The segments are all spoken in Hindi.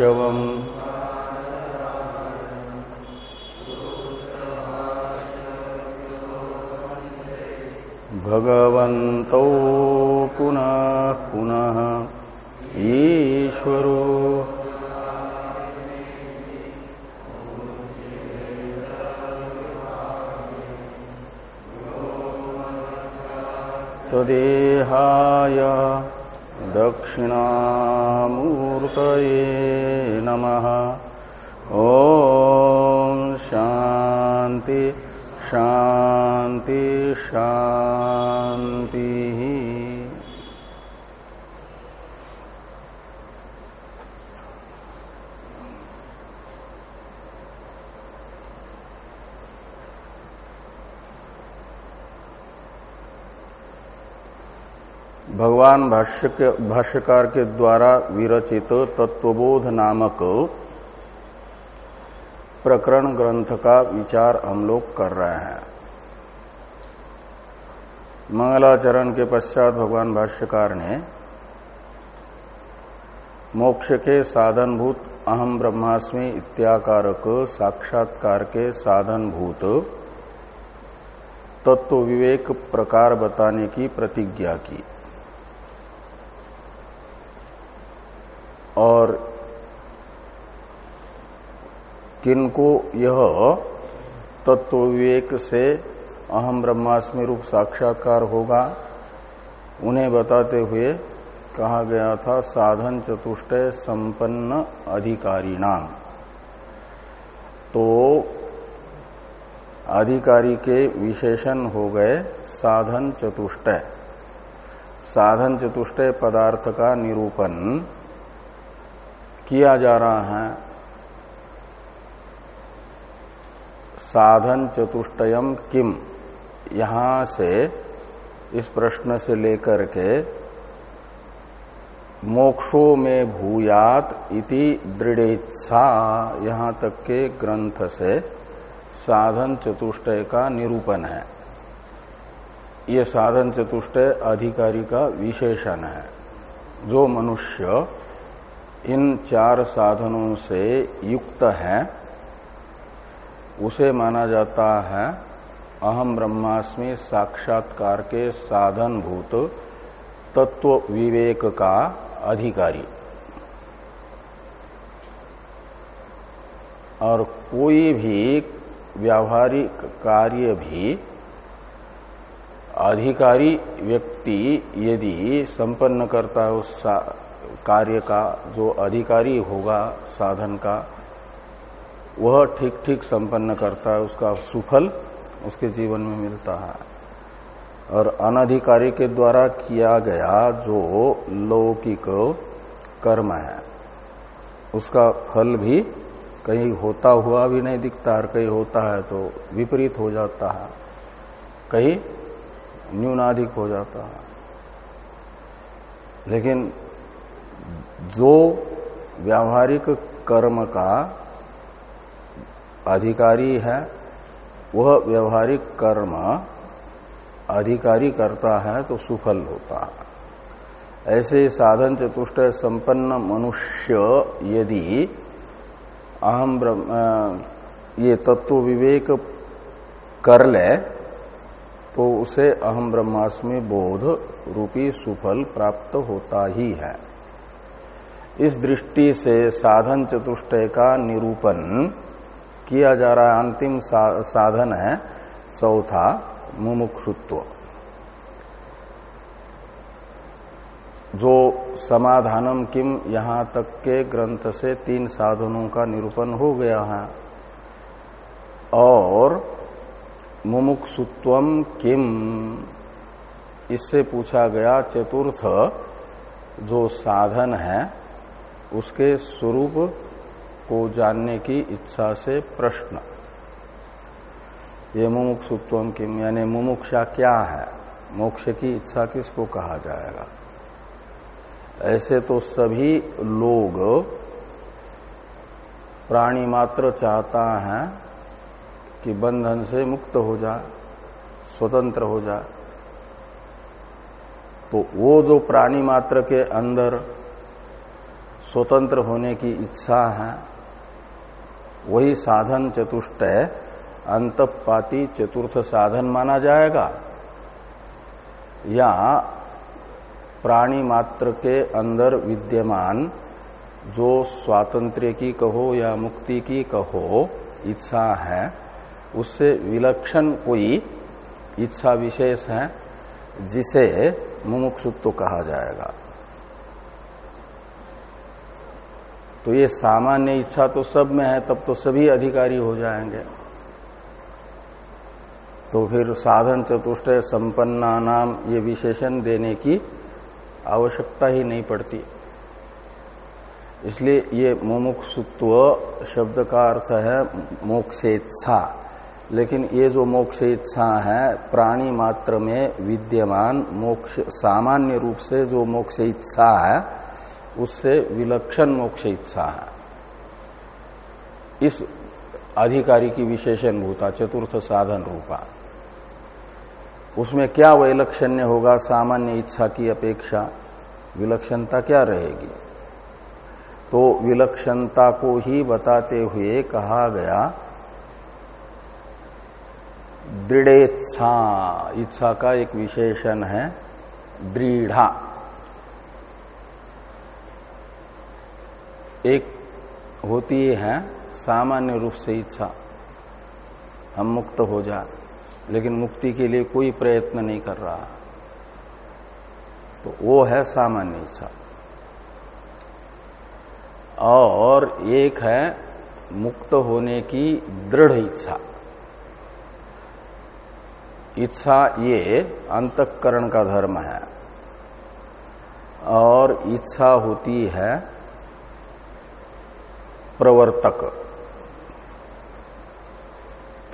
केशवम् भगवन्तौ पुनः पुनः ईश्वरो। तदेहाय दक्षिणामूर्तये नमः। ॐ शान्ति शान्ति शान्तिः। भगवान भाष्य के भाष्यकार के द्वारा विरचित तत्वबोध नामक प्रकरण ग्रंथ का विचार हम लोग कर रहे हैं। मंगलाचरण के पश्चात भगवान भाष्यकार ने मोक्ष के साधनभूत अहम ब्रह्मास्मि इत्याकारक साक्षात्कार के साधनभूत तत्व विवेक प्रकार बताने की प्रतिज्ञा की। और किनको यह तत्व विवेक से अहम ब्रह्मास्मि रूप साक्षात्कार होगा, उन्हें बताते हुए कहा गया था, साधन चतुष्ट संपन्न अधिकारी नाम तो अधिकारी के विशेषण हो गए साधन चतुष्ट। साधन चतुष्ट पदार्थ का निरूपण किया जा रहा है। साधन चतुष्टयम किम? यहाँ से इस प्रश्न से लेकर के मोक्षो में भूयात इति दृढ़ेच्छा, यहाँ तक के ग्रंथ से साधन चतुष्टय का निरूपण है। ये साधन चतुष्टय अधिकारी का विशेषण है। जो मनुष्य इन चार साधनों से युक्त है, उसे माना जाता है, अहम ब्रह्मास्मि साक्षात्कार के साधन भूत तत्व विवेक का अधिकारी। और कोई भी व्यावहारिक कार्य भी अधिकारी व्यक्ति यदि संपन्न करता है उस कार्य का जो अधिकारी होगा साधन का, वह ठीक ठीक संपन्न करता है, उसका सुफल उसके जीवन में मिलता है। और अनधिकारी के द्वारा किया गया जो लौकिक कर्म है, उसका फल भी कहीं होता हुआ भी नहीं दिखता और कहीं होता है तो विपरीत हो जाता है, कहीं न्यूनाधिक हो जाता है। लेकिन जो व्यावहारिक कर्म का अधिकारी है, वह व्यवहारिक कर्म अधिकारी करता है तो सुफल होता। है ऐसे साधन चतुष्ट संपन्न मनुष्य यदि अहम ये तत्व विवेक कर ले तो उसे अहम ब्रह्मास्मि बोध रूपी सुफल प्राप्त होता ही है। इस दृष्टि से साधन चतुष्टय का निरूपण किया जा रहा अंतिम सा, साधन है चौथा मुमुक्षुत्व। जो समाधानम किम यहाँ तक के ग्रंथ से तीन साधनों का निरूपण हो गया है। और मुमुक्षुत्वम किम इससे पूछा गया चतुर्थ जो साधन है उसके स्वरूप को जानने की इच्छा से प्रश्न। ये मुमुक्षुत्व किम यानी मुमुक्षा क्या है? मोक्ष की इच्छा किसको कहा जाएगा? ऐसे तो सभी लोग प्राणी मात्र चाहता है कि बंधन से मुक्त हो जाए स्वतंत्र हो जाए तो वो जो प्राणी मात्र के अंदर स्वतंत्र होने की इच्छा है, वही साधन चतुष्टय अंतपाती चतुर्थ साधन माना जाएगा। या प्राणी मात्र के अंदर विद्यमान जो स्वातंत्र्य की कहो या मुक्ति की कहो इच्छा है, उससे विलक्षण कोई इच्छा विशेष है, जिसे मुमुक्षुत्व कहा जाएगा। तो ये सामान्य इच्छा तो सब में है, तब तो सभी अधिकारी हो जाएँगे। तो फिर साधन चतुष्टय संपन्ना नाम ये विशेषण देने की आवश्यकता ही नहीं पड़ती। इसलिए ये मुमुक्षुत्व शब्द का अर्थ है मोक्षेच्छा। लेकिन ये जो मोक्ष इच्छा है, प्राणी मात्र में विद्यमान, मोक्ष, सामान्य रूप से जो मोक्ष इच्छा है उससे विलक्षण मोक्ष इच्छा है। इस अधिकारी की विशेषण भूता चतुर्थ साधन रूपा। उसमें क्या वैलक्षण्य होगा, सामान्य इच्छा की अपेक्षा, विलक्षणता क्या रहेगी? तो विलक्षणता को ही बताते हुए कहा गया, दृढ़ेच्छा। इच्छा का एक विशेषण है, दृढ़ा। एक होती है सामान्य रूप से इच्छा। हम मुक्त हो जाए, लेकिन मुक्ति के लिए कोई प्रयत्न नहीं कर रहा। तो वो है सामान्य इच्छा। और एक है मुक्त होने की दृढ़ इच्छा। इच्छा ये अंतकरण का धर्म है। और इच्छा होती है प्रवर्तक।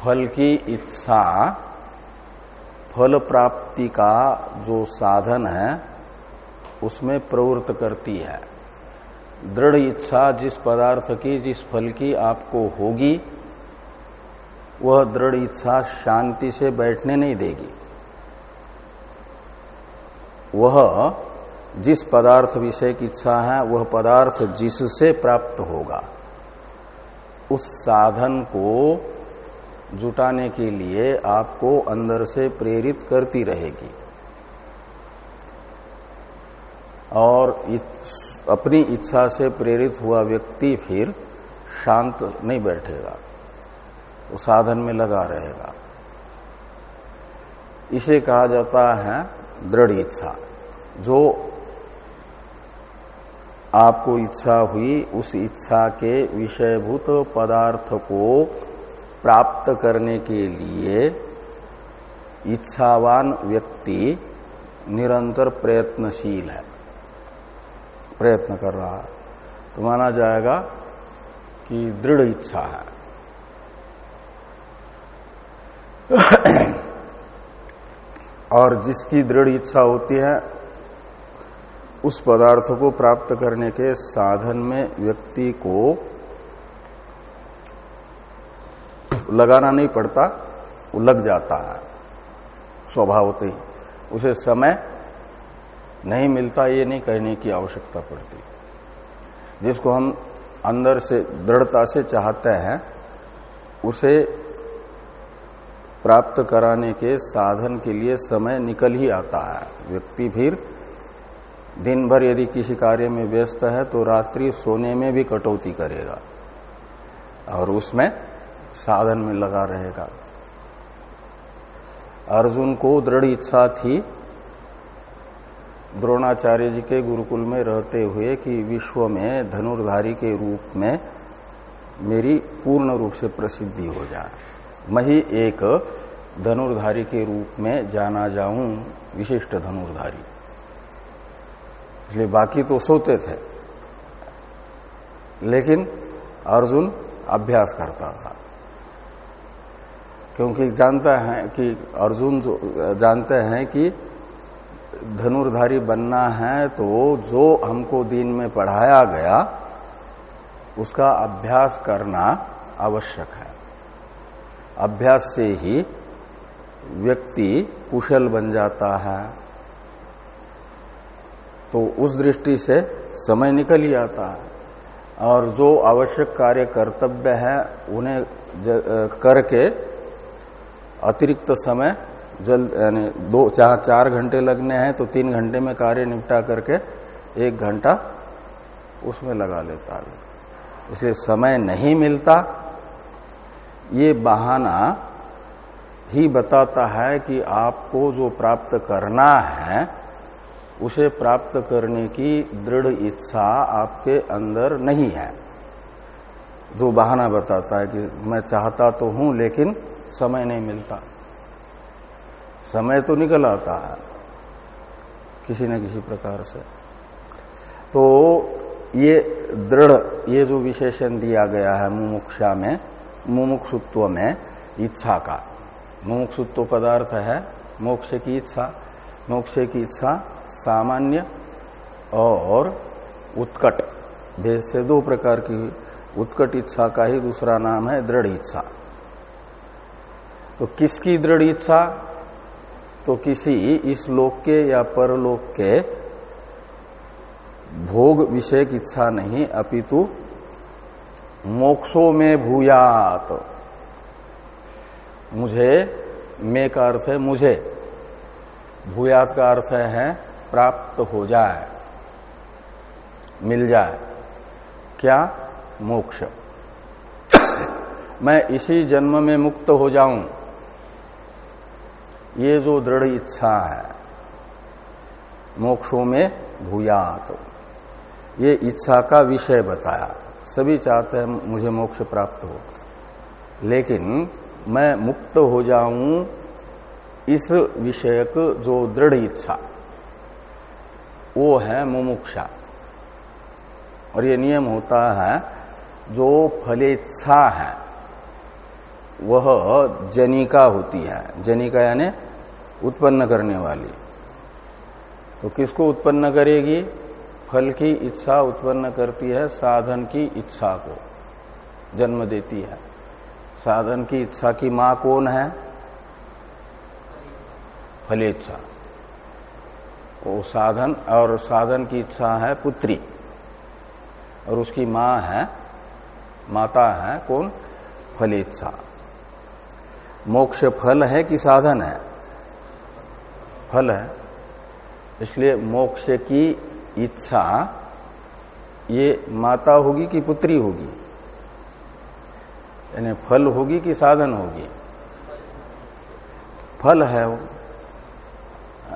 फल की इच्छा, फल प्राप्ति का जो साधन है, उसमें प्रवृत्त करती है। दृढ़ इच्छा जिस पदार्थ की, जिस फल की आपको होगी, वह दृढ़ इच्छा शांति से बैठने नहीं देगी। वह जिस पदार्थ विषय की इच्छा है, वह पदार्थ जिससे प्राप्त होगा। उस साधन को जुटाने के लिए आपको अंदर से प्रेरित करती रहेगी। और अपनी इच्छा से प्रेरित हुआ व्यक्ति फिर शांत नहीं बैठेगा, वो साधन में लगा रहेगा। इसे कहा जाता है दृढ़ इच्छा, जो आपको इच्छा हुई उस इच्छा के विषयभूत पदार्थ को प्राप्त करने के लिए इच्छावान व्यक्ति निरंतर प्रयत्नशील है। प्रयत्न कर रहा है। तो माना जाएगा कि दृढ़ इच्छा है। और जिसकी दृढ़ इच्छा होती है उस पदार्थ को प्राप्त करने के साधन में व्यक्ति को लगाना नहीं पड़ता, वो लग जाता है, स्वभावते। उसे समय नहीं मिलता, ये नहीं कहने की आवश्यकता पड़ती। जिसको हम अंदर से, दृढ़ता से चाहते हैं, उसे प्राप्त कराने के साधन के लिए समय निकल ही आता है। व्यक्ति फिर दिन भर यदि किसी कार्य में व्यस्त है तो रात्रि सोने में भी कटौती करेगा और उसमें साधन में लगा रहेगा। अर्जुन को दृढ़ इच्छा थी द्रोणाचार्य जी के गुरुकुल में रहते हुए कि विश्व में धनुर्धारी के रूप में मेरी पूर्ण रूप से प्रसिद्धि हो जाए। मैं ही एक धनुर्धारी के रूप में जाना जाऊँ, विशिष्ट धनुर्धारी। इसलिए बाकी तो सोते थे। लेकिन अर्जुन अभ्यास करता था। क्योंकि जानता है कि अर्जुन जो, जानते हैं कि धनुर्धारी बनना है तो जो हमको दिन में पढ़ाया गया, उसका अभ्यास करना आवश्यक है। अभ्यास से ही व्यक्ति कुशल बन जाता है। तो उस दृष्टि से समय निकल ही आता है। और जो आवश्यक कार्य कर्तव्य है, उन्हें करके अतिरिक्त समय जल्द यानी दो, चार चार घंटे लगने हैं तो तीन घंटे में कार्य निपटा करके एक घंटा उसमें लगा लेता है। इसलिए समय नहीं मिलता। ये बहाना ही बताता है कि आपको जो प्राप्त करना है उसे प्राप्त करने की दृढ़ इच्छा आपके अंदर नहीं है। जो बहाना बताता है कि मैं चाहता तो हूँ, लेकिन समय नहीं मिलता। समय तो निकल आता है, किसी न किसी प्रकार से। तो ये दृढ़, ये जो विशेषण दिया गया है मुमुक्षा में, मुमुक्षुत्व में, इच्छा का। मुमुक्षुत्व पदार्थ है मोक्ष की इच्छा। मोक्ष की इच्छा सामान्य और उत्कट। भेद से दो प्रकार की उत्कट इच्छा का ही दूसरा नाम है दृढ़ इच्छा। तो किसकी दृढ़ इच्छा? तो किसी इस लोक के या परलोक के भोग विषय की इच्छा नहीं, अपितु मोक्षो में भूयात। मुझे, मे का अर्थ है मुझे। भूयात का अर्थ है प्राप्त हो जाए, मिल जाए, क्या? मोक्ष। मैं इसी जन्म में मुक्त हो जाऊँ। ये जो दृढ़ इच्छा है, मोक्षों में भूयात। ये इच्छा का विषय बताया। सभी चाहते हैं मुझे मोक्ष प्राप्त हो। लेकिन मैं मुक्त हो जाऊँ इस विषयक जो दृढ़ इच्छा। वो है मुमुक्षा। और ये नियम होता है, जो फलेच्छा है, वह जनिका होती है। जनिका यानी उत्पन्न करने वाली। तो किसको उत्पन्न करेगी? फल की इच्छा उत्पन्न करती है, साधन की इच्छा को जन्म देती है। साधन की इच्छा की माँ कौन है? फलेच्छा। वो साधन, और साधन की इच्छा है पुत्री। और उसकी माँ है, माता है, कौन? फल इच्छा। मोक्ष फल है कि साधन है? फल है। इसलिए मोक्ष की इच्छा, ये माता होगी कि पुत्री होगी? यानी फल होगी कि साधन होगी? फल है वो।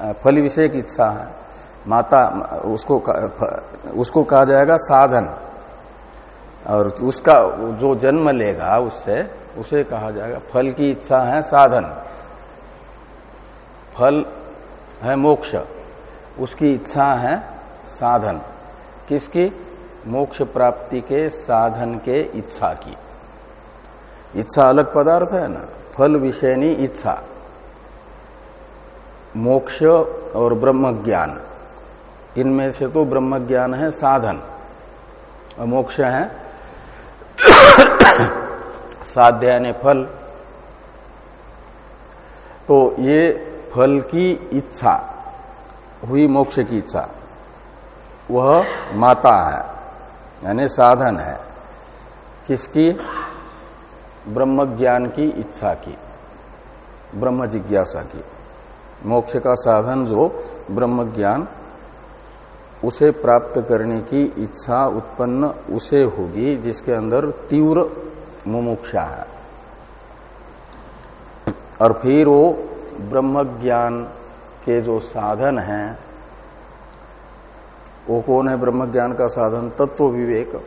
फल विषय की इच्छा है। माता, उसको उसको कहा जाएगा साधन। और उसका जो जन्म लेगा उससे, उसे कहा जाएगा फल की इच्छा है साधन। फल है मोक्ष। उसकी इच्छा है साधन। किसकी? मोक्ष प्राप्ति के, साधन के इच्छा की। इच्छा अलग पदार्थ है ना। फल विषयनी इच्छा। मोक्ष और ब्रह्म ज्ञान। इनमें से तो ब्रह्म ज्ञान है साधन। और मोक्ष है साध्य यानी फल। तो ये फल की इच्छा, हुई मोक्ष की इच्छा, वह माता है, यानी साधन है, किसकी? ब्रह्म ज्ञान की इच्छा की, ब्रह्म जिज्ञासा की। मोक्ष का साधन जो ब्रह्म ज्ञान उसे प्राप्त करने की इच्छा उत्पन्न उसे होगी, जिसके अंदर तीव्र मुमुक्षा है। और फिर वो ब्रह्म ज्ञान के जो साधन हैं, वो कौन है ब्रह्म ज्ञान का साधन? तत्व विवेक।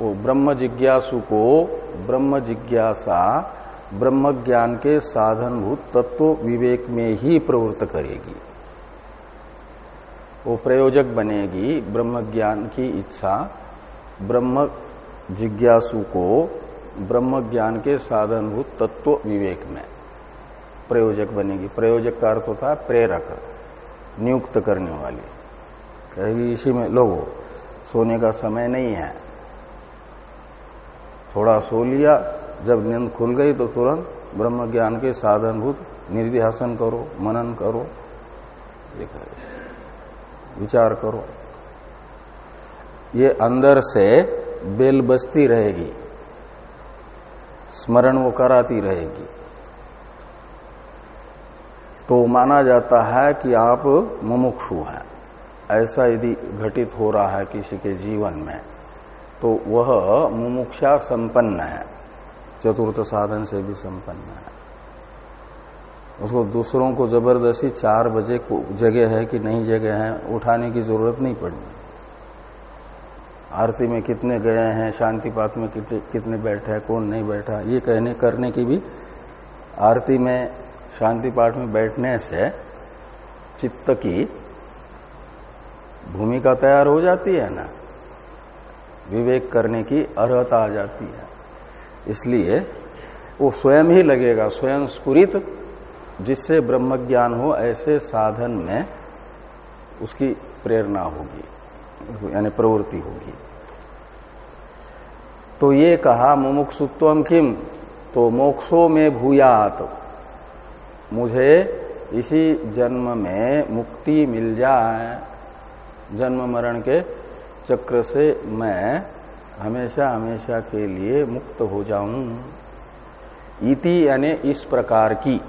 वो ब्रह्म जिज्ञासु को ब्रह्म जिज्ञासा ब्रह्म ज्ञान के साधनभूत तत्व विवेक में ही प्रवृत्त करेगी। वो प्रयोजक बनेगी ब्रह्म ज्ञान की इच्छा। ब्रह्म जिज्ञासु को ब्रह्म ज्ञान के साधनभूत तत्व विवेक में प्रयोजक बनेगी। प्रयोजक का अर्थ होता है प्रेरक, नियुक्त करने वाली। कहेगी, इसी में लोगो सोने का समय नहीं है। थोड़ा सो लिया जब नींद खुल गई तो तुरंत ब्रह्म ज्ञान के साधनभूत निर्ध्यासन करो, मनन करो, विचार करो। ये अंदर से बेल बजती रहेगी, स्मरण वो कराती रहेगी। तो माना जाता है कि आप मुमुक्षु हैं। ऐसा यदि घटित हो रहा है किसी के जीवन में तो वह मुमुक्षा संपन्न है। चतुर्थ साधन से भी संपन्न है। उसको दूसरों को ज़बरदस्ती चार बजे जगह है कि नहीं जगह है, उठाने की ज़रूरत नहीं पड़ी। आरती में कितने गए हैं, शांति पात में कितने बैठे हैं, कौन नहीं बैठा ये कहने, करने की भी आरती में, शांति पाठ में बैठने से चित्त की भूमिका तैयार हो जाती है ना? विवेक करने की अर्हता आ जाती है। इसलिए वो स्वयं ही लगेगा, स्वयं स्फुरित, जिससे ब्रह्म ज्ञान हो, ऐसे साधन में उसकी प्रेरणा होगी, यानी प्रवृत्ति होगी। तो ये कहा, मुमुक्षुत्व किम? तो मोक्षो में भूयात। मुझे इसी जन्म में मुक्ति मिल जाए। जन्म मरण के चक्र से मैं हमेशा हमेशा के लिए मुक्त हो जाऊँ। इति यानी इस प्रकार की,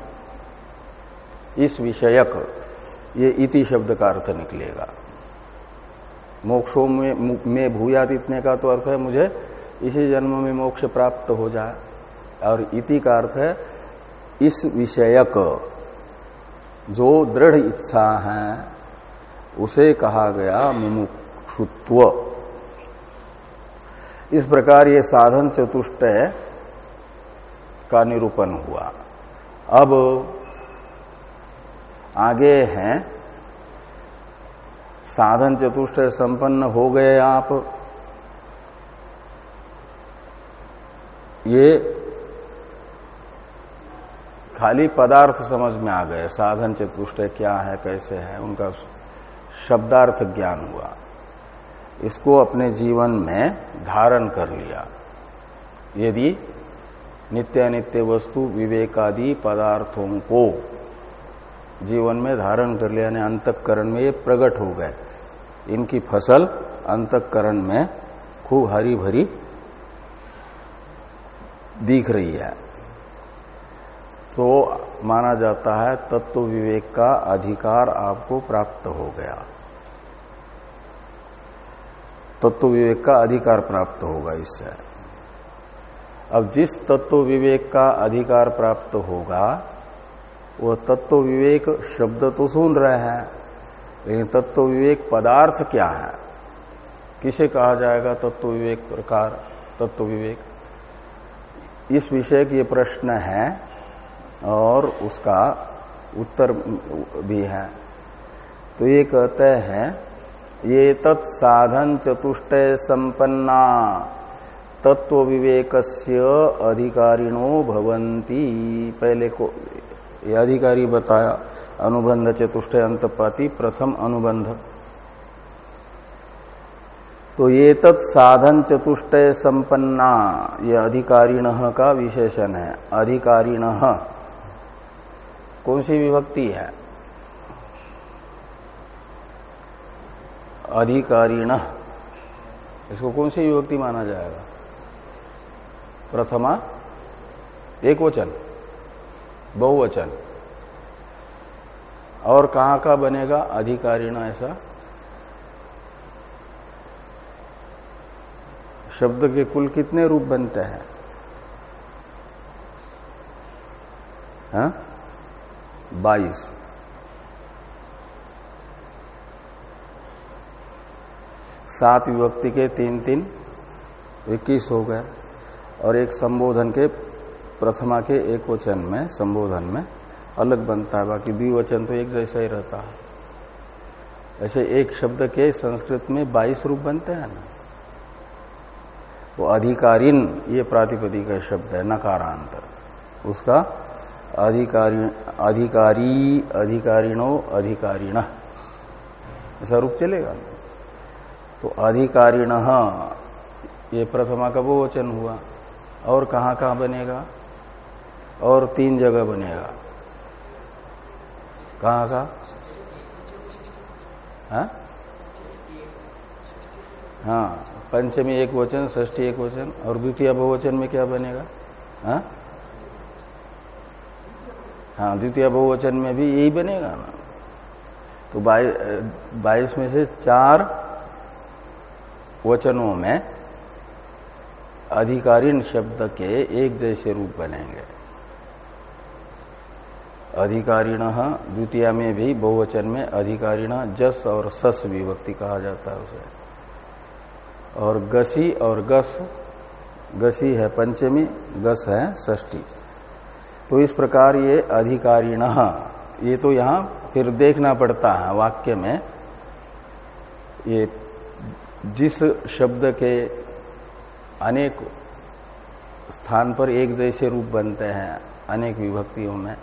इस विषयक, ये इति शब्द का अर्थ निकलेगा। मोक्षों में में भूयात इतने का तो अर्थ है, मुझे इसी जन्म में मोक्ष प्राप्त हो जाए। और इति का अर्थ है, इस विषयक, जो दृढ़ इच्छा है, उसे कहा गया मुमुक्षुत्व। इस प्रकार ये साधन चतुष्ट का निरूपण हुआ। अब आगे हैं। साधन चतुष्ट संपन्न हो गए आप। ये खाली पदार्थ समझ में आ गए, साधन चतुष्ट क्या है, कैसे है, उनका शब्दार्थ ज्ञान हुआ। इसको अपने जीवन में धारण कर लिया। यदि नित्य नित्य वस्तु विवेकादि पदार्थों को जीवन में धारण कर लिया, यानी अंतकरण में ये प्रकट हो गए, इनकी फ़सल अंतकरण में खूब हरी भरी दिख रही है। तो माना जाता है तत्व विवेक का अधिकार आपको प्राप्त हो गया। तत्व विवेक का अधिकार प्राप्त होगा इससे। अब जिस तत्व विवेक का अधिकार प्राप्त होगा वह तत्व विवेक शब्द तो सुन रहे हैं, लेकिन तत्व विवेक पदार्थ क्या है? किसे कहा जाएगा तत्व विवेक प्रकार तत्व विवेक इस विषय के प्रश्न है और उसका उत्तर भी है। तो ये कहते हैं ये तत्साधन चतुष्ट संपन्ना। तत्व विवेक अधिकारिणो भवंती पहले को ये अधिकारी बताया, अनुबंध चतुष्ट अंतपाती, प्रथम अनुबंध। तो ये तत्साधन चतुष्ट संपन्ना, ये अधिकारिण का विशेषण है। अधिकारिण। कौन सी विभक्ति है? अधिकारीण। इसको कौन सी विभक्ति माना जाएगा? प्रथमा एक वचन बहुवचन। और कहाँ का बनेगा अधिकारीण ऐसा? शब्द के कुल कितने रूप बनते हैं? हा? बाईस। सात विभक्ति के तीन तीन इक्कीस हो गए और एक संबोधन के प्रथमा के एक वचन में, संबोधन में अलग बनता है। बाकी द्विवचन तो एक जैसा ही रहता है। ऐसे एक शब्द के संस्कृत में बाईस रूप बनते हैं ना। तो अधिकारीन, ये प्रातिपदी का शब्द है, नकारांतर। उसका अधिकारी अधिकारी, अधिकारिणो, अधिकारिण। ऐसा रूप चलेगा। तो अधिकारिण, ये प्रथमा का वो वचन हुआ। और कहाँ कहाँ बनेगा? और तीन जगह बनेगा। कहाँ का? हा? हाँ पंचमी एक वचन ष्ठी एक वचन, और द्वितीय बहुवचन में क्या बनेगा? हाँ? हाँ द्वितीय बहुवचन में भी यही बनेगा ना। तो बाईस में से चार वचनों में अधिकारीण शब्द के एक जैसे रूप बनेंगे। अधिकारीण द्वितीय में भी बहुवचन में अधिकारीण जस और सस विभक्ति कहा जाता है उसे। और गसी और गस, गसी है पंचमी, गस है षष्ठी। तो इस प्रकार ये अधिकारीण ये तो यहाँ फिर देखना पड़ता है वाक्य में। ये जिस शब्द के अनेक स्थान पर एक जैसे रूप बनते हैं, अनेक विभक्तियों में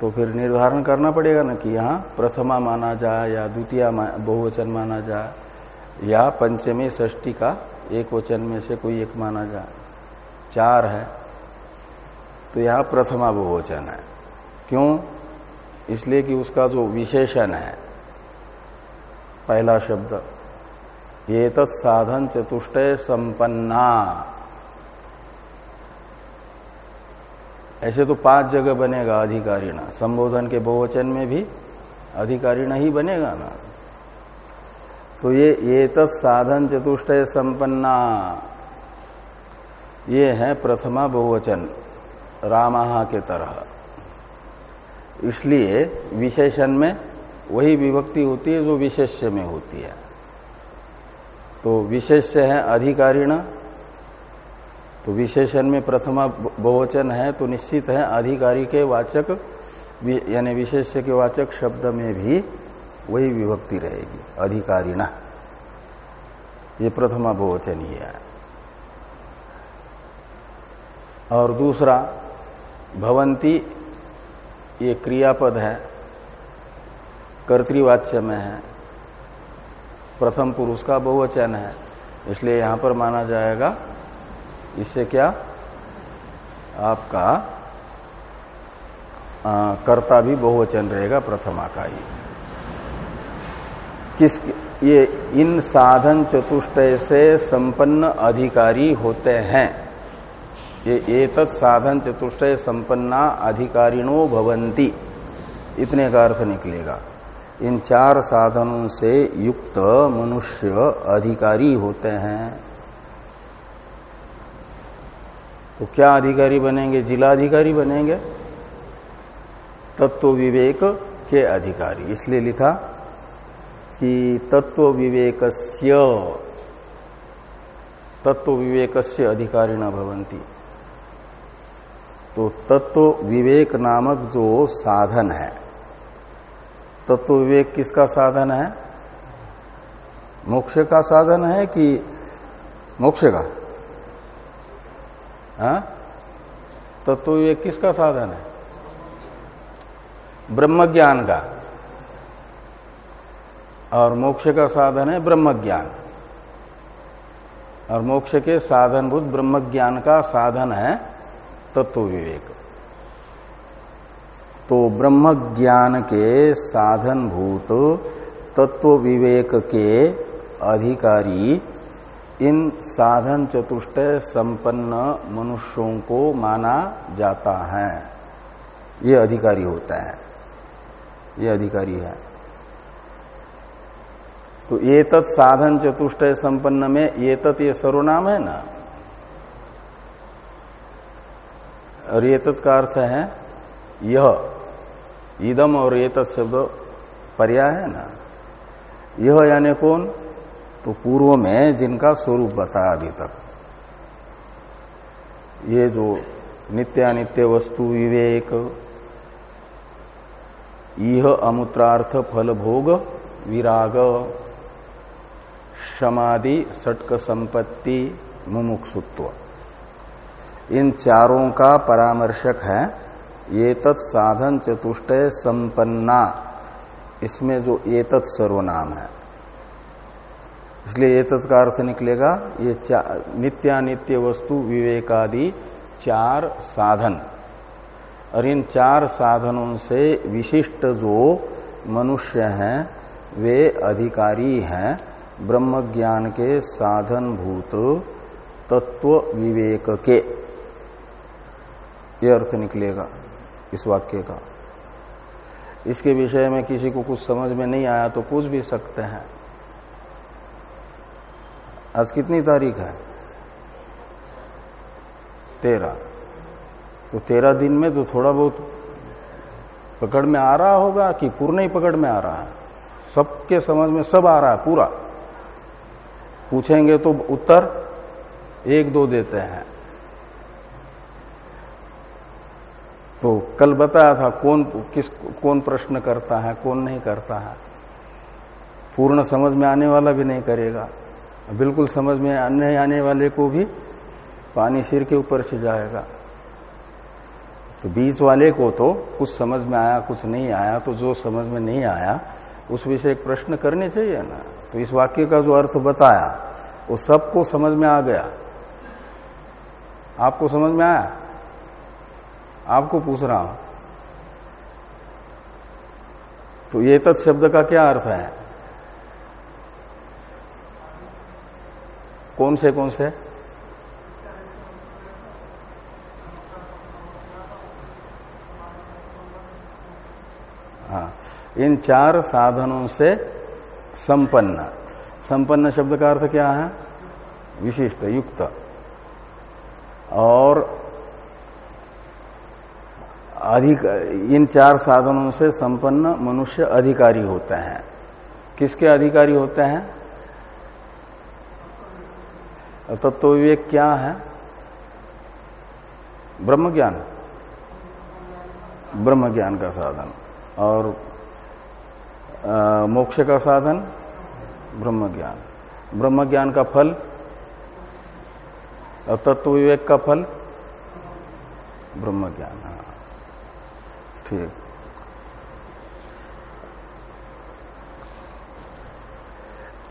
तो फिर निर्धारण करना पड़ेगा ना कि यहाँ प्रथमा माना जाए या द्वितीय बहुवचन माना जाए या पंचमी षष्टी का एक वचन में से कोई एक माना जाए चार है तो यहाँ प्रथमा बहुवचन है। क्यों? इसलिए कि उसका जो विशेषण है, पहला शब्द ये तत्साधन चतुष्टय संपन्ना। ऐसे तो पाँच जगह बनेगा अधिकारी ना संबोधन के बहुवचन में भी अधिकारी ही बनेगा ना। तो ये ये तत्साधन चतुष्टय संपन्ना। ये है प्रथमा बहुवचन, रामाहा के तरह। इसलिए विशेषण में वही विभक्ति होती है जो विशेष्य में होती है। तो विशेष्य है अधिकारीण। तो विशेषण में प्रथमा बहुवचन है तो निश्चित है अधिकारी के वाचक यानी विशेष्य के वाचक शब्द में भी वही विभक्ति रहेगी, अधिकारीण। ये प्रथमा बहुवचन ही है। और दूसरा, भवंती ये क्रियापद है, कर्तवाच्य में है। प्रथम पुरुष का बहुवचन है। इसलिए यहाँ पर माना जाएगा इससे क्या? आपका आ, कर्ता भी बहुवचन रहेगा प्रथमा का ही। किस ये इन साधन चतुष्टय से संपन्न अधिकारी होते हैं। ये एतत् साधन चतुष्टय संपन्ना अधिकारिणो भवंती इतने का अर्थ निकलेगा। इन चार साधनों से युक्त मनुष्य अधिकारी होते हैं। तो क्या अधिकारी बनेंगे? जिलाधिकारी बनेंगे? तत्व विवेक के अधिकारी। इसलिए लिखा कि तत्व विवेक तत्व विवेक से अधिकारी न भवंती तो तत्व विवेक नामक जो साधन है तत्व विवेक किसका साधन है? मोक्ष का साधन है कि मोक्ष का? हाँ? तत्व विवेक किसका साधन है? ब्रह्म ज्ञान का। और मोक्ष का साधन है ब्रह्म ज्ञान और मोक्ष के साधनभूत ब्रह्म ज्ञान का साधन है तत्व विवेक। तो ब्रह्म ज्ञान के साधन भूत तत्व विवेक के अधिकारी। इन साधन चतुष्टय संपन्न मनुष्यों को माना जाता है। ये अधिकारी होता है। ये अधिकारी है। तो ये तत् साधन चतुष्टय संपन्न में ये तत् ये सर्वनाम है ना? और ये तत् का अर्थ है, यह। ईदम और ये शब्द पर्याय है ना? यह यानी कौन? तो पूर्व में जिनका स्वरूप बताया अभी तक। ये जो नित्यानित्य वस्तु विवेक यह अमूत्रार्थ फल भोग, विराग, समाधि, सटक संपत्ति, मुमुक्षुत्व। इन चारों का परामर्शक है ये तत्साधन चतुष्टय संपन्ना। इसमें जो ये सर्वनाम है। इसलिए ये का अर्थ निकलेगा, ये नित्यानित्य वस्तु विवेकादि चार साधन। और इन चार साधनों से विशिष्ट जो मनुष्य हैं, वे अधिकारी हैं ब्रह्म ज्ञान के साधन भूत तत्व विवेक के। ये अर्थ निकलेगा। इस वाक्य का। इसके विषय में किसी को कुछ समझ में नहीं आया तो पूछ भी सकते हैं। आज कितनी तारीख है? तेरह। तो तेरह दिन में तो थोड़ा बहुत पकड़ में आ रहा होगा कि पूर्ण ही पकड़ में आ रहा है। सबके समझ में सब आ रहा है पूरा। पूछेंगे तो उत्तर एक दो देते हैं। तो कल बताया था कौन, किस, कौन प्रश्न करता है, कौन नहीं करता है। पूर्ण समझ में आने वाला भी नहीं करेगा। बिल्कुल समझ में नहीं आने वाले को भी पानी सिर के ऊपर से जाएगा। तो बीच वाले को तो कुछ समझ में आया, कुछ नहीं आया तो जो समझ में नहीं आया, उस विषय प्रश्न करने चाहिए ना। तो इस वाक्य का जो अर्थ बताया, वो सबको समझ में आ गया। आपको समझ में आया? आपको पूछ रहा हूँ। तो ये तत् शब्द का क्या अर्थ है? कौन से कौन से? हाँ इन चार साधनों से संपन्न। संपन्न शब्द का अर्थ क्या है? विशिष्ट, युक्त। और अधिक, इन चार साधनों से संपन्न मनुष्य अधिकारी होते हैं। किसके अधिकारी होते हैं? तत्व विवेक क्या है? ब्रह्म ज्ञान ब्रह्म ज्ञान का साधन। और मोक्ष का साधन? ब्रह्म ज्ञान ब्रह्म ज्ञान का फल? और तत्व विवेक का फल? ब्रह्म ज्ञान हाँ। ठीक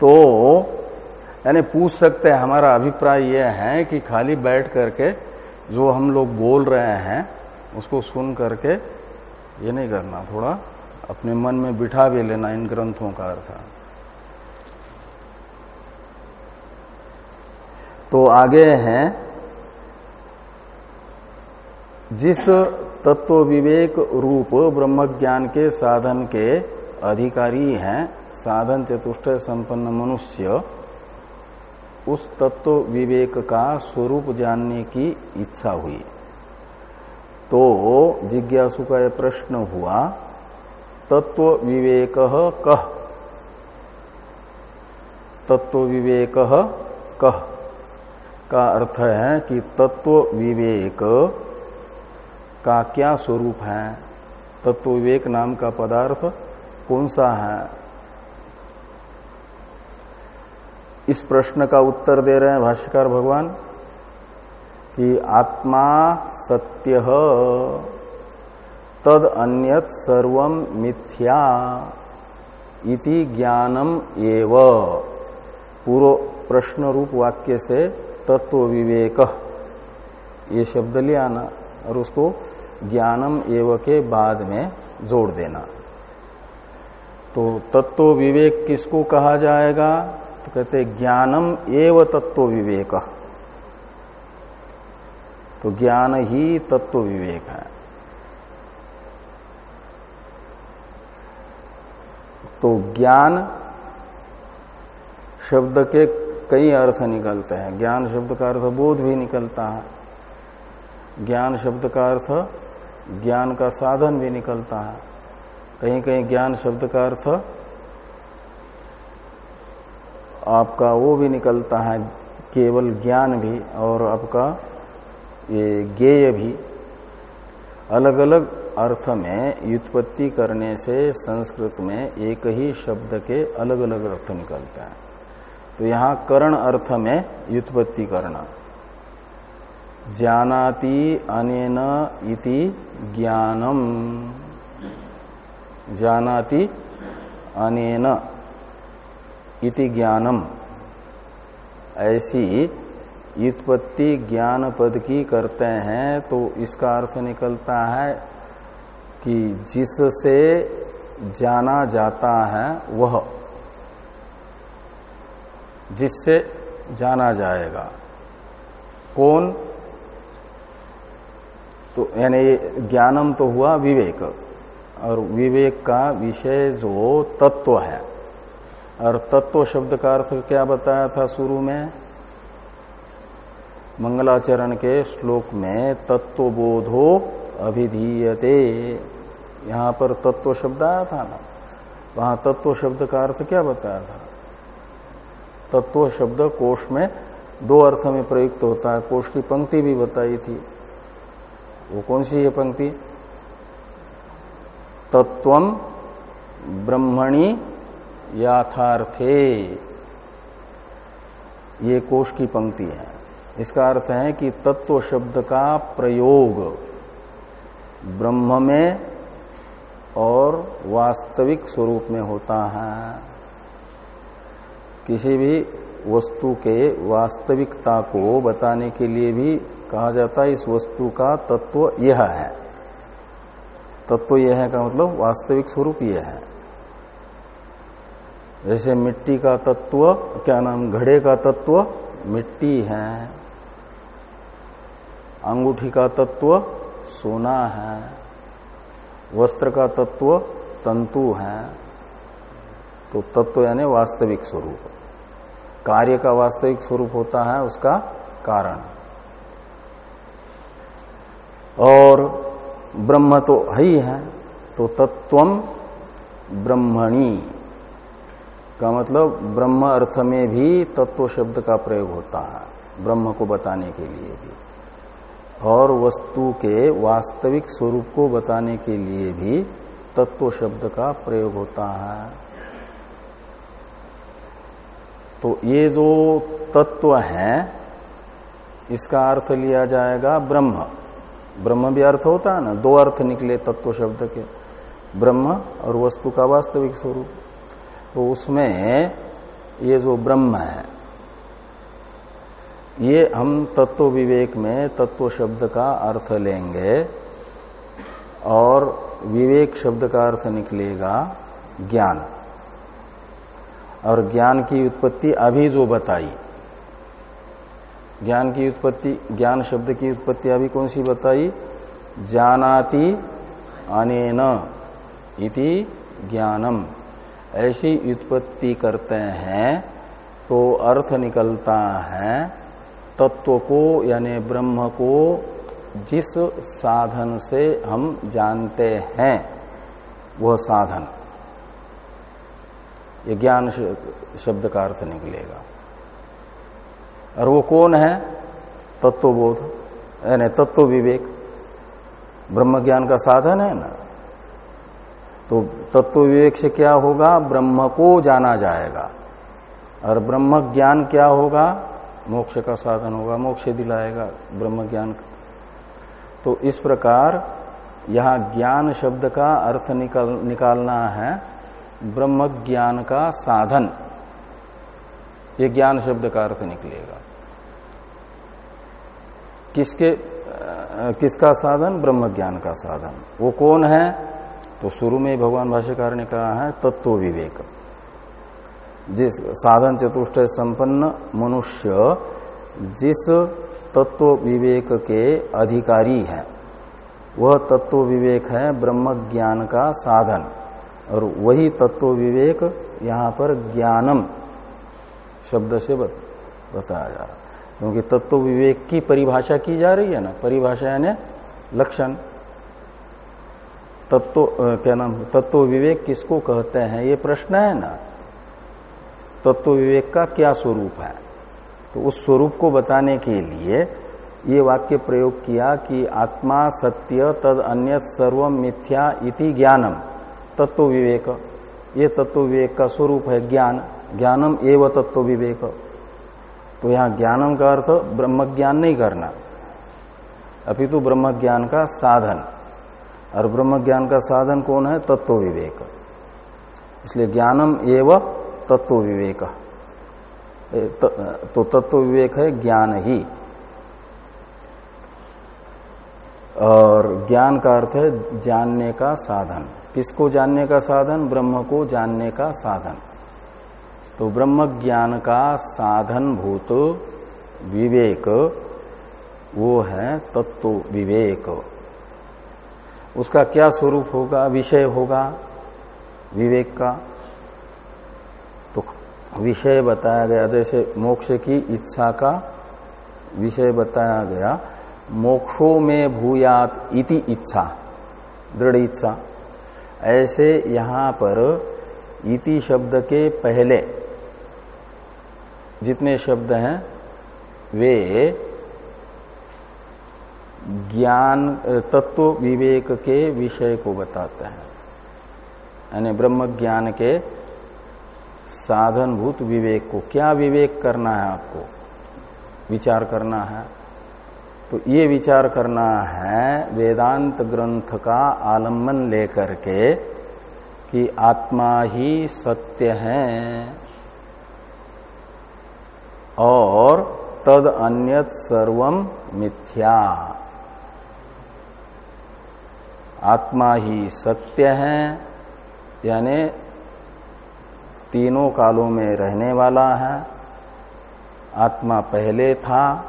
तो यानी पूछ सकते हैं, हमारा अभिप्राय यह है कि खाली बैठ करके जो हम लोग बोल रहे हैं, उसको सुन करके ये नहीं करना, थोड़ा अपने मन में बिठा भी लेना, इन ग्रंथों का अर्थ। तो आगे हैं, जिस तत्व विवेक रूप ब्रह्म ज्ञान के साधन के अधिकारी हैं। साधन चतुष्ट संपन्न मनुष्य। उस तत्व विवेक का स्वरूप जानने की इच्छा हुई। तो जिज्ञासु का यह प्रश्न हुआ तत्व विवेक कह तत्व विवेक कह का अर्थ है कि तत्व विवेक का क्या स्वरूप है? तत्व विवेक नाम का पदार्थ कौन सा है? इस प्रश्न का उत्तर दे रहे हैं भाष्यकार भगवान कि आत्मा सत्य, तद अन्यत सर्व मिथ्या इति ज्ञानम एव। पूर्व प्रश्न रूप वाक्य से तत्व विवेक। ये शब्द लिया आना। और उसको ज्ञानम एव के बाद में जोड़ देना। तो तत्व विवेक किसको कहा जाएगा? तो कहते ज्ञानम एव तत्व विवेक। तो ज्ञान ही तत्व विवेक है। तो ज्ञान शब्द के कई अर्थ निकलते हैं। ज्ञान शब्द का अर्थ बोध भी निकलता है। ज्ञान शब्द का अर्थ ज्ञान का साधन भी निकलता है। कहीं कहीं ज्ञान शब्द का अर्थ आपका वो भी निकलता है, केवल ज्ञान भी और आपका ये ज्ञेय भी। अलग अलग अर्थ में व्युत्पत्ति करने से संस्कृत में एक ही शब्द के अलग अलग अर्थ निकलते हैं। तो यहाँ करण अर्थ में व्युत्पत्ति करना जानाति अनेन इति ज्ञानम। जानाति अनेन इति ज्ञानम। ऐसी व्युत्पत्ति ज्ञान पद की करते हैं तो इसका अर्थ निकलता है कि जिससे जाना जाता है, वह जिससे जाना जाएगा। कौन? तो यानी ज्ञानम तो हुआ विवेक, और विवेक का विषय जो तत्व है। और तत्व शब्द का अर्थ क्या बताया था शुरू में? मंगलाचरण के श्लोक में तत्वबोधो अभिधीयते। यहाँ पर तत्व शब्द आया था ना? वहाँ तत्व शब्द का अर्थ क्या बताया था? तत्व शब्द कोष में दो अर्थ में प्रयुक्त होता है। कोष की पंक्ति भी बताई थी। वो कौन सी है पंक्ति तत्व ब्रह्मणि याथार्थे ये कोष की पंक्ति है इसका अर्थ है कि तत्व शब्द का प्रयोग ब्रह्म में और वास्तविक स्वरूप में होता है किसी भी वस्तु के वास्तविकता को बताने के लिए भी कहा जाता है, इस वस्तु का तत्व यह है। तत्व यह है का मतलब वास्तविक स्वरूप यह है। जैसे मिट्टी का तत्व, क्या नाम, घड़े का तत्व, मिट्टी है। अंगूठी का तत्व, सोना है। वस्त्र का तत्व, तंतु है। तो तत्व यानी वास्तविक स्वरूप। कार्य का वास्तविक स्वरूप होता है, उसका कारण। और ब्रह्म तो है ही है तो तत्वम ब्रह्मणी। का मतलब ब्रह्म अर्थ में भी तत्व शब्द का प्रयोग होता है, ब्रह्म को बताने के लिए भी। और वस्तु के वास्तविक स्वरूप को बताने के लिए भी तत्व शब्द का प्रयोग होता है। तो ये जो तत्व है, इसका अर्थ लिया जाएगा ब्रह्म। ब्रह्म भी अर्थ होता है ना, दो अर्थ निकले तत्व शब्द के, ब्रह्म और वस्तु का वास्तविक स्वरूप। तो उसमें ये जो ब्रह्म है, ये हम तत्व विवेक में तत्व शब्द का अर्थ लेंगे और विवेक शब्द का अर्थ निकलेगा ज्ञान। और ज्ञान की उत्पत्ति अभी जो बताई ज्ञान की उत्पत्ति, ज्ञान शब्द की उत्पत्ति, अभी कौन सी बताई? जानाति अनेन इति ज्ञानम। ऐसी उत्पत्ति करते हैं तो अर्थ निकलता है तत्व को, यानी ब्रह्म को, जिस साधन से हम जानते हैं, वह साधन। ये ज्ञान शब्द का अर्थ निकलेगा। और वो कौन है? तत्वबोध। यानी तत्व विवेक ब्रह्म ज्ञान का साधन है ना? तो तत्व विवेक से क्या होगा? ब्रह्म को जाना जाएगा। और ब्रह्म ज्ञान क्या होगा? मोक्ष का साधन होगा। मोक्ष दिलाएगा ब्रह्म ज्ञान तो इस प्रकार यहाँ ज्ञान शब्द का अर्थ निकल, निकालना है ब्रह्म ज्ञान का साधन। ये ज्ञान शब्द का अर्थ निकलेगा। किसके किसका साधन? ब्रह्म ज्ञान का साधन। वो कौन है? तो शुरू में भगवान भाष्यकार ने कहा है तत्व विवेक। जिस साधन चतुष्ट संपन्न मनुष्य, जिस तत्व विवेक के अधिकारी है, वह तत्व विवेक है ब्रह्म ज्ञान का साधन। और वही तत्व विवेक यहाँ पर ज्ञानम शब्द से बताया जा रहा। क्योंकि तत्व विवेक की परिभाषा की जा रही है ना। परिभाषा यानी लक्षण। तत्व क्या नाम तत्व विवेक किसको कहते हैं? ये प्रश्न है ना। तत्व विवेक का क्या स्वरूप है? तो उस स्वरूप को बताने के लिए ये वाक्य प्रयोग किया कि आत्मा सत्य तद अन्य सर्व मिथ्या इति ज्ञानम। तत्व विवेक। ये तत्व विवेक का स्वरूप है ज्ञान। ज्ञानम एव तत्व विवेक। तो यहाँ ज्ञानम का अर्थ ब्रह्म ज्ञान नहीं करना। अभी तो ब्रह्म ज्ञान का साधन। और ब्रह्म ज्ञान का साधन कौन है? तत्व विवेक। इसलिए ज्ञानम एव तत्व विवेक। तो तत्व विवेक है ज्ञान ही। और ज्ञान का अर्थ है जानने का साधन। किसको जानने का साधन? ब्रह्म को जानने का साधन। तो ब्रह्म ज्ञान का साधन भूत विवेक, वो है तत्व विवेक। उसका क्या स्वरूप होगा विषय होगा? विवेक का। तो विषय बताया गया, जैसे मोक्ष की इच्छा का विषय बताया गया, मोक्षो में भूयात इति इच्छा, दृढ़ इच्छा। ऐसे यहाँ पर इति शब्द के पहले जितने शब्द हैं, वे ज्ञान, तत्व विवेक के विषय को बताते हैं। यानी ब्रह्म ज्ञान के साधनभूत विवेक को क्या विवेक करना है आपको? विचार करना है। तो ये विचार करना है वेदांत ग्रंथ का आलंबन लेकर के कि आत्मा ही सत्य है। और तद अन्यत सर्वम मिथ्या। आत्मा ही सत्य है, यानी तीनों कालों में रहने वाला है। आत्मा पहले था,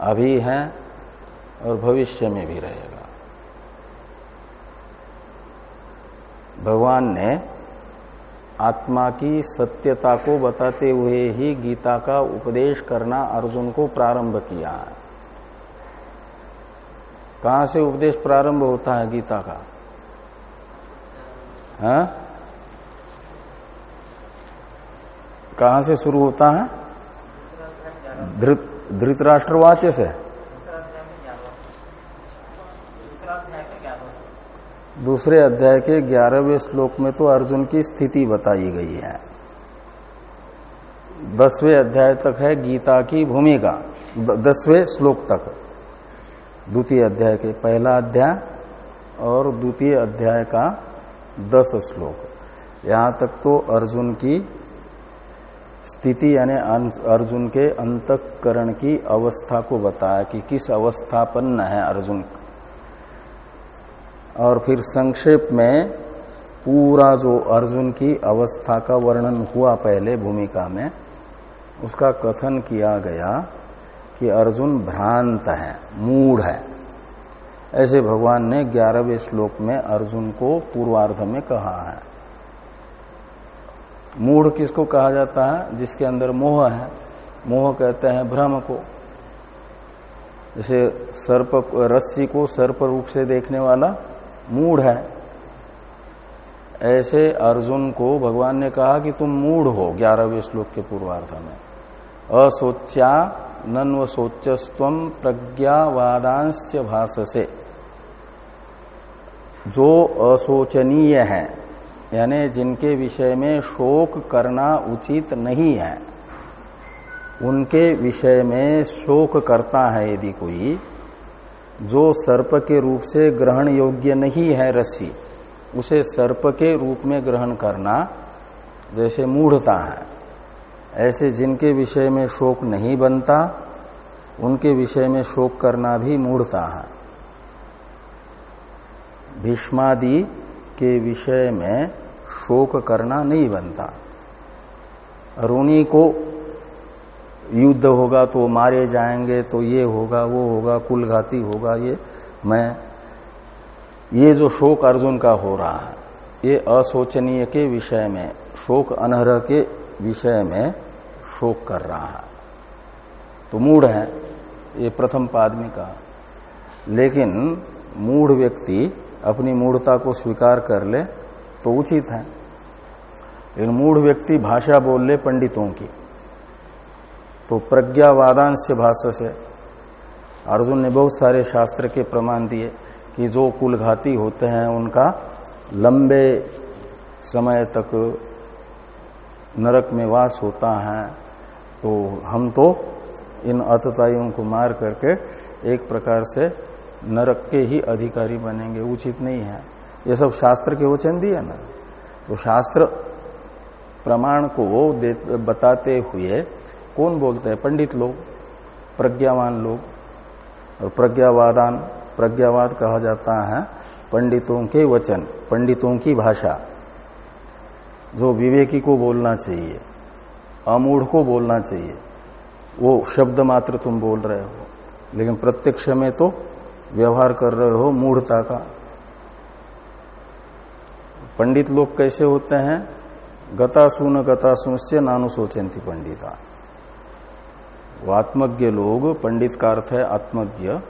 अभी है और भविष्य में भी रहेगा। भगवान ने आत्मा की सत्यता को बताते हुए ही गीता का उपदेश करना अर्जुन को प्रारंभ किया है। कहाँ से उपदेश प्रारंभ होता है गीता का? हा? कहाँ से शुरू होता है? धृत, धृतराष्ट्रवाच्य से। दूसरे अध्याय के ग्यारहवें श्लोक में तो अर्जुन की स्थिति बताई गई है। दसवें अध्याय तक है गीता की भूमिका दसवें श्लोक तक। द्वितीय अध्याय के पहला अध्याय और द्वितीय अध्याय का दस श्लोक। यहाँ तक तो अर्जुन की स्थिति यानी अर्जुन के अंतकरण की अवस्था को बताया कि किस अवस्थापन्न है अर्जुन। और फिर संक्षेप में पूरा जो अर्जुन की अवस्था का वर्णन हुआ पहले भूमिका में, उसका कथन किया गया कि अर्जुन भ्रांत है, मूढ़ है। ऐसे भगवान ने ग्यारहवें श्लोक में अर्जुन को पूर्वार्ध में कहा है। मूढ़ किसको कहा जाता है? जिसके अंदर मोह है। मोह कहते हैं भ्रम को। जैसे सर्प, रस्सी को सर्प रूप से देखने वाला मूढ़ है। ऐसे अर्जुन को भगवान ने कहा कि तुम मूढ़ हो ग्यारहवें श्लोक के पूर्वार्ध में। असोच्या नन्व सोचस्व प्रज्ञावादांश भाष से जो अशोचनीय है, यानी जिनके विषय में शोक करना उचित नहीं है, उनके विषय में शोक करता है यदि कोई जो सर्प के रूप से ग्रहण योग्य नहीं है रस्सी, उसे सर्प के रूप में ग्रहण करना जैसे मूढ़ता है। ऐसे जिनके विषय में शोक नहीं बनता, उनके विषय में शोक करना भी मूढ़ता है। भीष्मादि के विषय में शोक करना नहीं बनता। उन्हीं को युद्ध होगा तो मारे जाएँगे तो ये होगा, वो होगा, कुलघाती होगा, ये। मैं, ये जो शोक अर्जुन का हो रहा है, ये अशोचनीय के विषय में, शोक अनहर के विषय में शोक कर रहा है। तो मूढ़ है, ये प्रथम पाद में कहा। लेकिन मूढ़ व्यक्ति अपनी मूढ़ता को स्वीकार कर ले तो उचित है। लेकिन मूढ़ व्यक्ति भाषा बोल ले पंडितों की। तो प्रज्ञावादांश भाषा से अर्जुन ने बहुत सारे शास्त्र के प्रमाण दिए कि जो कुलघाती होते हैं, उनका लंबे समय तक नरक में वास होता है। तो हम तो इन अतताइयों को मार करके एक प्रकार से नरक के ही अधिकारी बनेंगे, उचित नहीं है। ये सब शास्त्र के वचन दिए ना तो शास्त्र प्रमाण को वो बताते हुए कौन बोलते हैं? पंडित लोग, प्रज्ञावान लोग। और प्रज्ञावादान, प्रज्ञावाद कहा जाता है पंडितों के वचन, पंडितों की भाषा। जो विवेकी को बोलना चाहिए, अमूढ़ को बोलना चाहिए, वो शब्द मात्र तुम बोल रहे हो। लेकिन प्रत्यक्ष में तो व्यवहार कर रहे हो मूढ़ता का। पंडित लोग कैसे होते हैं? गतासु न गतासु से नानु सोचंती पंडिता। वो आत्मज्ञ लोग, पंडित का अर्थ है आत्मज्ञ,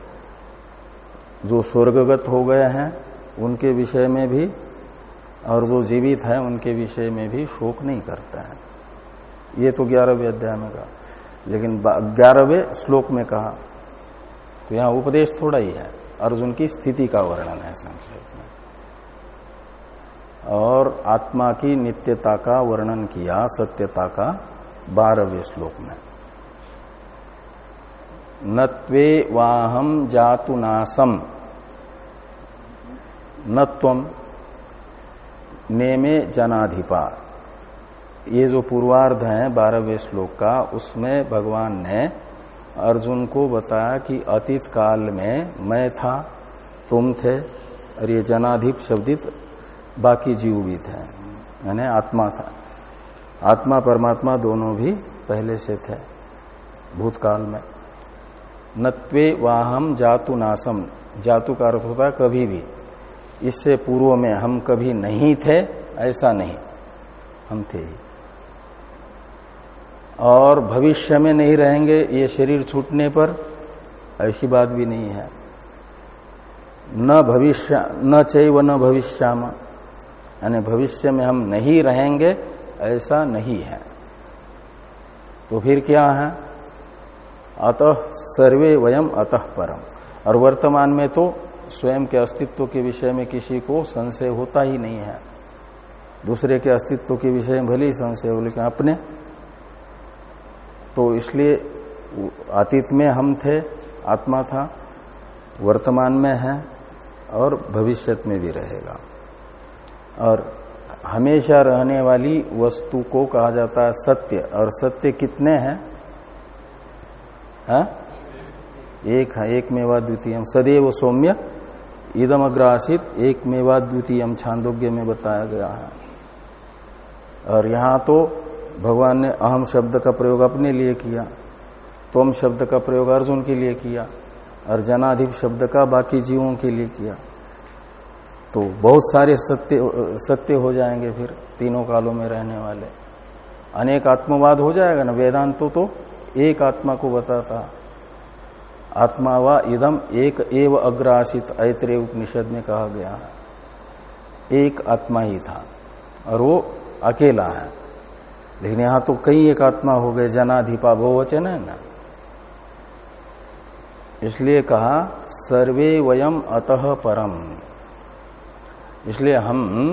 जो स्वर्गगत हो गए हैं, उनके विषय में भी, और जो जीवित है, उनके विषय में भी शोक नहीं करते हैं। ये तो ग्यारहवें अध्याय में कहा। लेकिन ग्यारहवें श्लोक में कहा तो यहाँ उपदेश थोड़ा ही है। अर्जुन की स्थिति का वर्णन है संक्षेप में। और आत्मा की नित्यता का वर्णन किया, सत्यता का बारहवें श्लोक में। नत्वे वाहम जातु नासम। नत्वम नेमे जनाधिपा। ये जो पूर्वार्ध है बारहवें श्लोक का, उसमें भगवान ने अर्जुन को बताया कि अतीत काल में मैं था, तुम थे, और ये जनाधिप शब्दित बाकी जीव भी थे, यानी आत्मा था। आत्मा परमात्मा दोनों भी पहले से थे, भूतकाल में। नत्वे वाहम जातु नासम। जातु का अर्थ होता कभी भी। इससे पूर्व में हम कभी नहीं थे, ऐसा नहीं। हम थे ही। और भविष्य में नहीं रहेंगे, ये शरीर छूटने पर ऐसी बात भी नहीं है। न भविष्य, न चैव न भविष्याम। यानी भविष्य में हम नहीं रहेंगे, ऐसा नहीं है। तो फिर क्या है? अतः सर्वे वयम अतः परम। और वर्तमान में तो स्वयं के अस्तित्व के विषय में किसी को संशय होता ही नहीं है। दूसरे के अस्तित्व के विषय में भले ही संशय हो, लेकिन अपने। तो इसलिए अतीत में हम थे, आत्मा था, वर्तमान में है और भविष्य में भी रहेगा। और हमेशा रहने वाली वस्तु को कहा जाता है सत्य। और सत्य कितने हैं? है? एक है एक मेवा द्वितीय सदैव सौम्य इदम अग्रासित एक मेवा द्वितीय छांदोग्य में बताया गया है। और यहाँ तो भगवान ने अहम शब्द का प्रयोग अपने लिए किया तोम शब्द का प्रयोग अर्जुन के लिए किया और जनाधिप शब्द का बाकी जीवों के लिए किया। तो बहुत सारे सत्य सत्य हो जाएँगे फिर तीनों कालों में रहने वाले। अनेक आत्मवाद हो जाएगा ना वेदांत तो, तो एक आत्मा को बताता आत्मा व इदम एक एव अग्रासित ऐतरे उपनिषद में कहा गया है। एक आत्मा ही था और वो अकेला है। लेकिन यहाँ तो कई एक आत्मा हो गए, जनाधिपा बहुवचन है ना। इसलिए कहा, सर्वे वयम अतः परम। इसलिए हम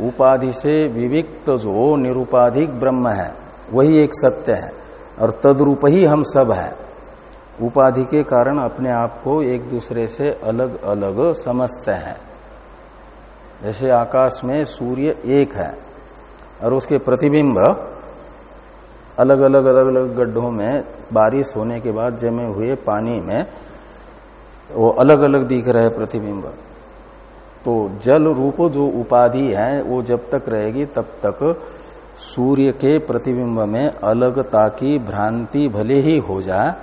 उपाधि से विविक्त जो निरुपाधिक ब्रह्म है, वही एक सत्य है। और तद्रूप ही हम सब है। उपाधि के कारण अपने आप को एक दूसरे से अलग अलग समझते हैं। जैसे आकाश में सूर्य एक है और उसके प्रतिबिंब अलग अलग अलग अलग गड्ढों में बारिश होने के बाद जमे हुए पानी में वो अलग अलग दिख रहे प्रतिबिंब। तो जल रूप जो उपाधि है, वो जब तक रहेगी तब तक सूर्य के प्रतिबिंब में अलगता की भ्रांति भले ही हो जाए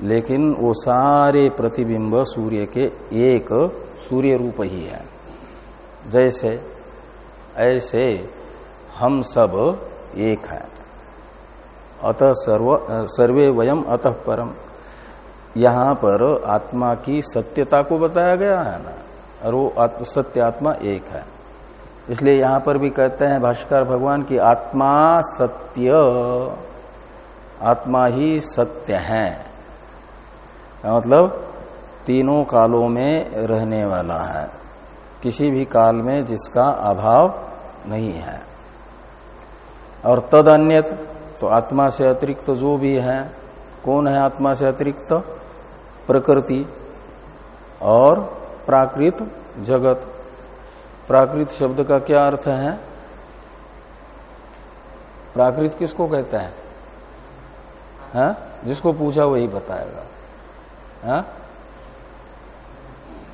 लेकिन वो सारे प्रतिबिंब सूर्य के एक सूर्य रूप ही है। जैसे, ऐसे हम सब एक हैं। अतः सर्व, सर्वे वयम अतः परम। यहाँ पर आत्मा की सत्यता को बताया गया है ना? और वो सत्य आत्मा एक है। इसलिए यहाँ पर भी कहते हैं भाष्कर भगवान की आत्मा सत्य। आत्मा ही सत्य है। मतलब? तीनों कालों में रहने वाला है। किसी भी काल में जिसका अभाव नहीं है। और तद अन्यत तो आत्मा से अतिरिक्त तो जो भी है, कौन है आत्मा से अतिरिक्त? तो प्रकृति और प्राकृत जगत। प्राकृत शब्द का क्या अर्थ है? प्राकृत किसको कहते हैं? है? जिसको पूछा वही बताएगा। है?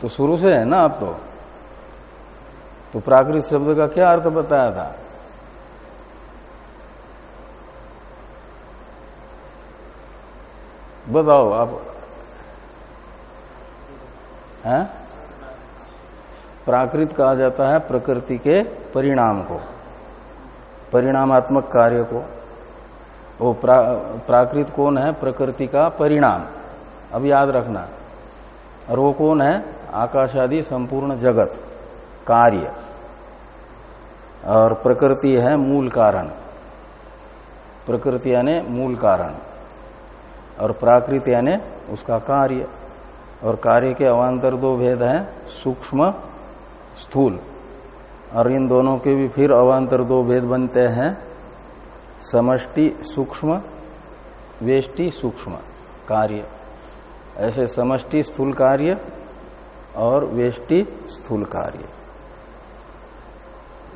तो शुरू से है ना आप तो। तो प्राकृत शब्द का क्या अर्थ बताया था? बताओ, आप हैं? प्राकृत कहा जाता है प्रकृति के परिणाम को परिणामात्मक कार्य को। वो प्रा, प्राकृत कौन है? प्रकृति का परिणाम। अब याद रखना और वो कौन है? आकाश आदि संपूर्ण जगत कार्य। और प्रकृति है मूल कारण। प्रकृति यानी मूल कारण और प्राकृत यानी उसका कार्य। और कार्य के अवान्तर दो भेद हैं सूक्ष्म स्थूल। और इन दोनों के भी फिर अवान्तर दो भेद बनते हैं। समष्टि सूक्ष्म, वेष्टि सूक्ष्म कार्य। ऐसे समष्टि स्थूल कार्य और वेष्टि स्थूल कार्य।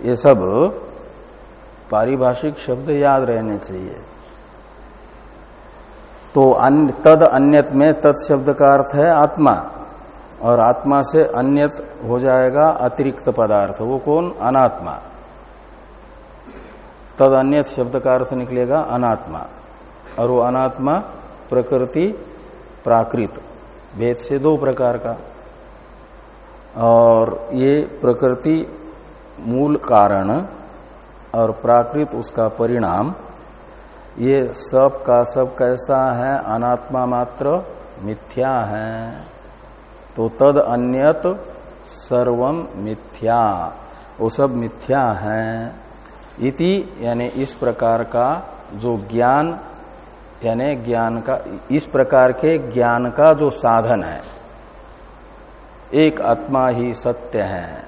ये सब पारिभाषिक शब्द याद रहने चाहिए। तो अन्य, तद अन्यत में तत् शब्द का अर्थ है आत्मा। और आत्मा से अन्यत हो जाएगा अतिरिक्त पदार्थ। वो कौन? अनात्मा। तद अन्यत शब्द का अर्थ निकलेगा अनात्मा। और वो अनात्मा प्रकृति प्राकृत। भेद से दो प्रकार का। और ये प्रकृति मूल कारण और प्राकृत उसका परिणाम। ये सब का सब कैसा है? अनात्मा मात्र मिथ्या है। तो तद अन्यत सर्वम मिथ्या। वो सब मिथ्या है। इति, यानी इस प्रकार का जो ज्ञान, यानी ज्ञान का, इस प्रकार के ज्ञान का जो साधन है, एक आत्मा ही सत्य है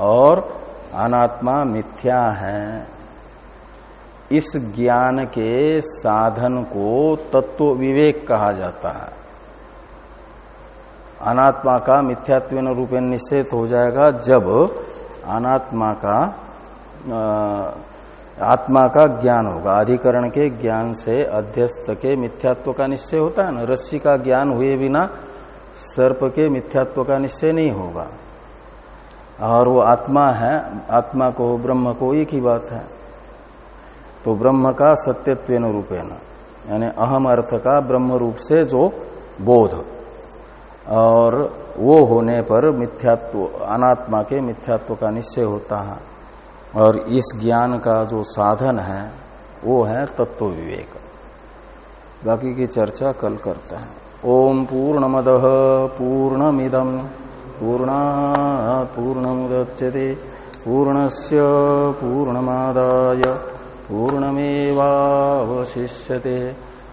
और अनात्मा मिथ्या है। इस ज्ञान के साधन को तत्व विवेक कहा जाता है। अनात्मा का मिथ्यात्व रूपे निश्चित हो जाएगा जब अनात्मा का आत्मा का ज्ञान होगा। अधिकरण के ज्ञान से अध्यस्त के मिथ्यात्व का निश्चय होता है ना? रस्सी का ज्ञान हुए बिना सर्प के मिथ्यात्व का निश्चय नहीं होगा। और वो आत्मा है, आत्मा को, ब्रह्म को एक ही बात है। तो ब्रह्म का सत्यत्व रूपेण, यानी अहम अर्थ का ब्रह्म रूप से जो बोध। और वो होने पर मिथ्यात्व, अनात्मा के मिथ्यात्व का निश्चय होता है। और इस ज्ञान का जो साधन है, वो है तत्व विवेक। बाकी की चर्चा कल करते हैं। ओम पूर्ण मदह पूर्ण पूर्णमद। पूर्णमिदम पूर्णात् पूर्णमुदच्यते। पूर्णस्य पूर्णमादाय। पूर्णमेवावशिष्यते।